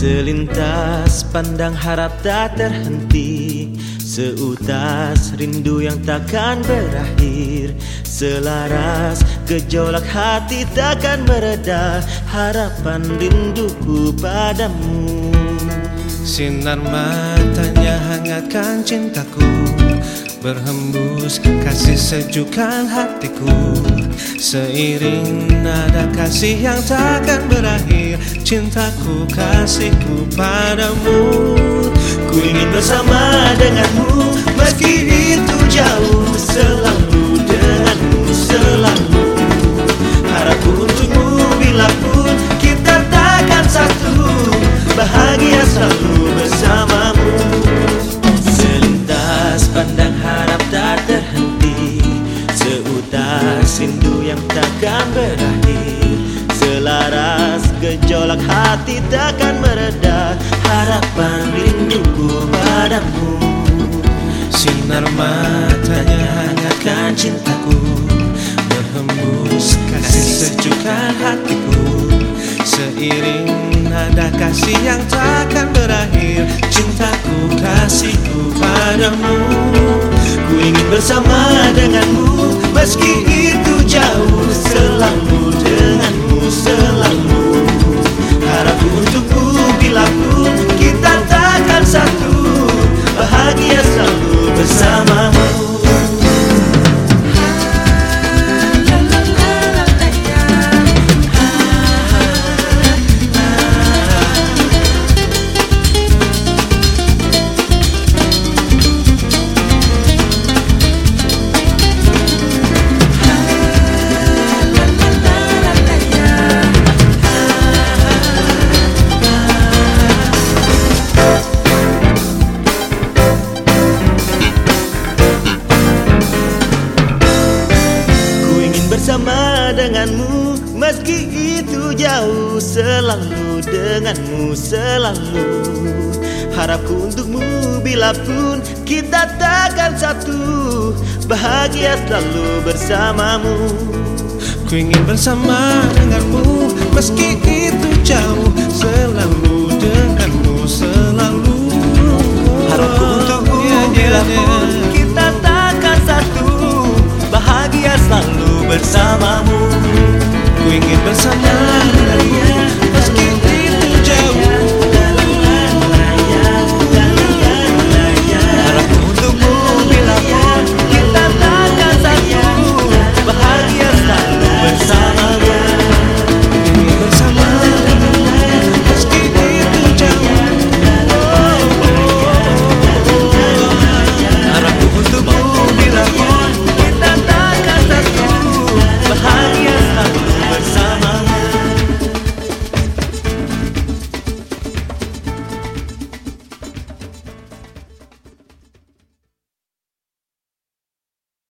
Selintas pandang harap tak terhenti. Seutas rindu yang takkan berakhir. Selaras gejolak hati takkan mereda Harapan rinduku padamu. Sinar matanya hangatkan cintaku. Berhembus kasih sejukkan hatiku Seiring nada kasih yang takkan berakhir Cintaku kasihku padamu. Ku ingin bersama denganmu Meski itu jauh gejolak hati takkan mereda. Harapan rinduku padamu. Sinar matanya hangatkan cintaku. Berhembus kasih sejukkan hatiku. Seiring nada kasih yang takkan berakhir. Cintaku kasihku padamu. Ku ingin bersama denganmu Meski bersama denganmu. Meski itu jauh Selalu denganmu Selalu. Harapku untukmu Bila pun kita takkan satu. Bahagia selalu bersamamu. Ku ingin bersama denganmu Meski itu jauh Selalu